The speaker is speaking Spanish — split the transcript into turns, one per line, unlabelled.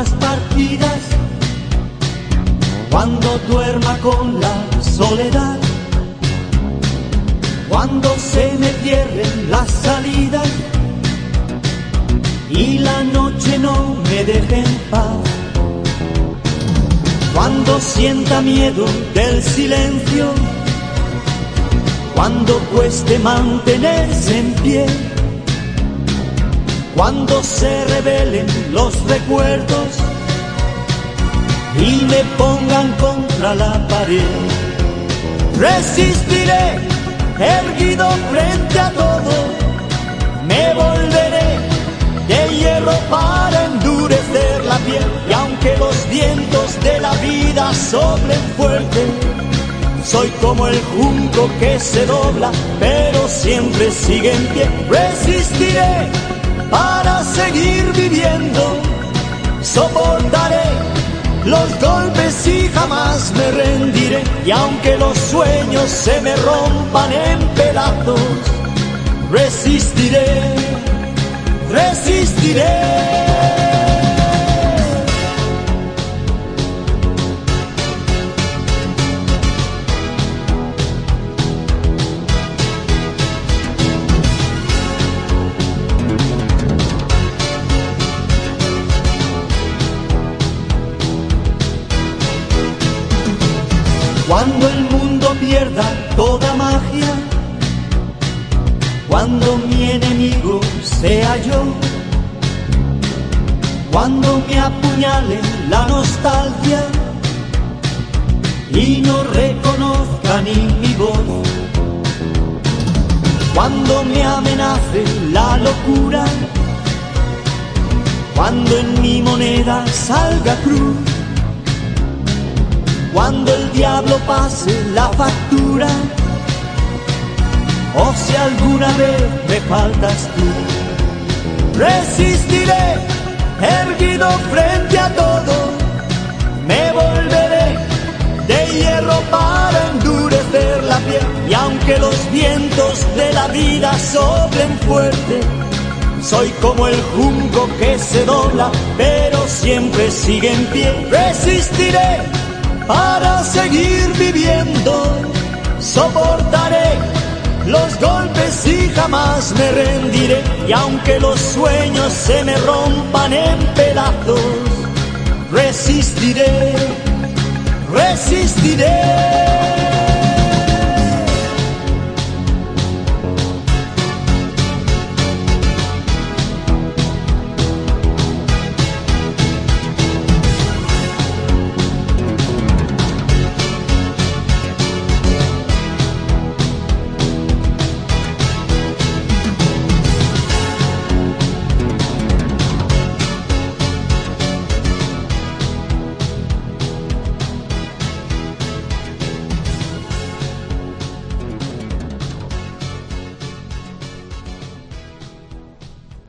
Las partidas, cuando duerma con la soledad, cuando se me cierren las salidas. Y la noche no me deje en paz. Cuando sienta miedo del silencio, cuando cueste mantenerse en pie, cuando se revelen los recuerdos y me pongan contra la pared, resistiré erguido frente a todo, me volveré de hierro para endurecer la piel. Y aunque los vientos de la vida soplen fuerte, soy como el junco que se dobla, pero siempre sigue en pie. Resistiré para seguir viviendo, soportaré los golpes y jamás me rendiré. Y aunque los sueños se me rompan en pedazos, resistiré, resistiré. Cuando el mundo pierda toda magia, cuando mi enemigo sea yo, cuando me apuñale la nostalgia y no reconozca ni mi voz, cuando me amenace la locura, cuando en mi moneda salga cruz cuando el pase la factura, o si alguna vez me faltas tú, resistiré erguido frente a todo, me volveré de hierro para endurecer la piel, y aunque los vientos de la vida soplen fuerte, soy como el junco que se dobla, pero siempre sigue en pie. Resistiré para seguir viviendo. Soportaré los golpes y jamás me rendiré. Y aunque los sueños se me rompan en pedazos, resistiré, resistiré.